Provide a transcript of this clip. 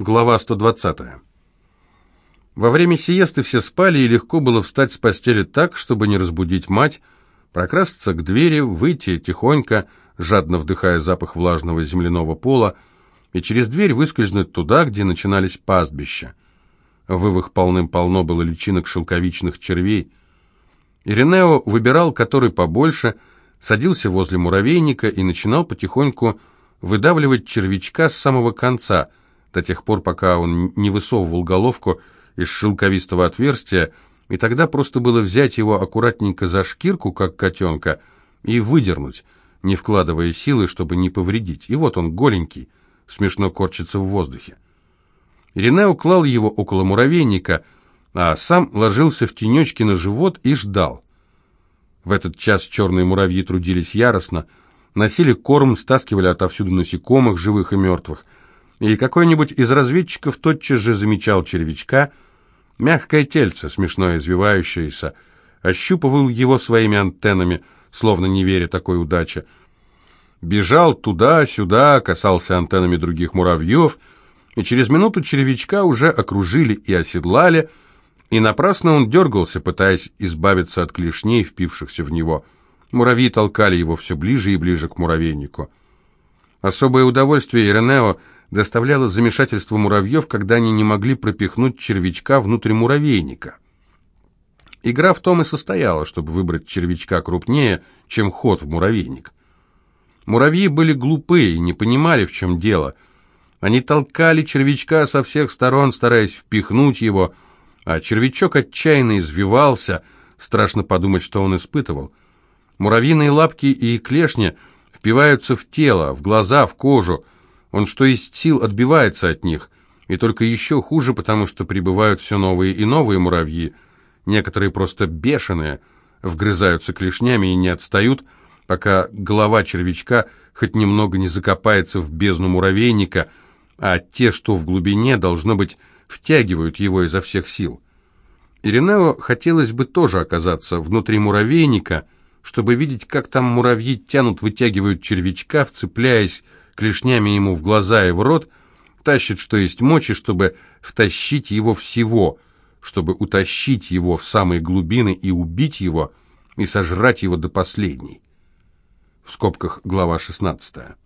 Глава 120. Во время сиесты все спали, и легко было встать с постели так, чтобы не разбудить мать, прокрасться к двери, выйти тихонько, жадно вдыхая запах влажного земляного пола, и через дверь выскользнуть туда, где начинались пастбища. В вывах полным-полно было личинок шелковичных червей. Иринео выбирал который побольше, садился возле муравейника и начинал потихоньку выдавливать червячка с самого конца – до тех пор, пока он не высовывал головку из шелковистого отверстия, и тогда просто было взять его аккуратненько за шкирку, как котенка, и выдернуть, не вкладывая силы, чтобы не повредить. И вот он, голенький, смешно корчится в воздухе. Ирине уклал его около муравейника, а сам ложился в тенечке на живот и ждал. В этот час черные муравьи трудились яростно, носили корм, стаскивали отовсюду насекомых, живых и мертвых – и какой-нибудь из разведчиков тотчас же замечал червячка, мягкое тельце, смешно извивающееся, ощупывал его своими антеннами, словно не веря такой удаче. Бежал туда-сюда, касался антеннами других муравьев, и через минуту червячка уже окружили и оседлали, и напрасно он дергался, пытаясь избавиться от клешней, впившихся в него. Муравьи толкали его все ближе и ближе к муравейнику. Особое удовольствие Иренео доставляло замешательство муравьев, когда они не могли пропихнуть червячка внутрь муравейника. Игра в том и состояла, чтобы выбрать червячка крупнее, чем ход в муравейник. Муравьи были глупые и не понимали, в чем дело. Они толкали червячка со всех сторон, стараясь впихнуть его, а червячок отчаянно извивался, страшно подумать, что он испытывал. Муравьиные лапки и клешни впиваются в тело, в глаза, в кожу, он что есть сил отбивается от них, и только еще хуже, потому что прибывают все новые и новые муравьи. Некоторые просто бешеные, вгрызаются клешнями и не отстают, пока голова червячка хоть немного не закопается в бездну муравейника, а те, что в глубине, должно быть, втягивают его изо всех сил. Иринео хотелось бы тоже оказаться внутри муравейника, чтобы видеть, как там муравьи тянут, вытягивают червячка, вцепляясь клешнями ему в глаза и в рот, тащит, что есть мочи, чтобы втащить его всего, чтобы утащить его в самые глубины и убить его, и сожрать его до последней. В скобках глава 16.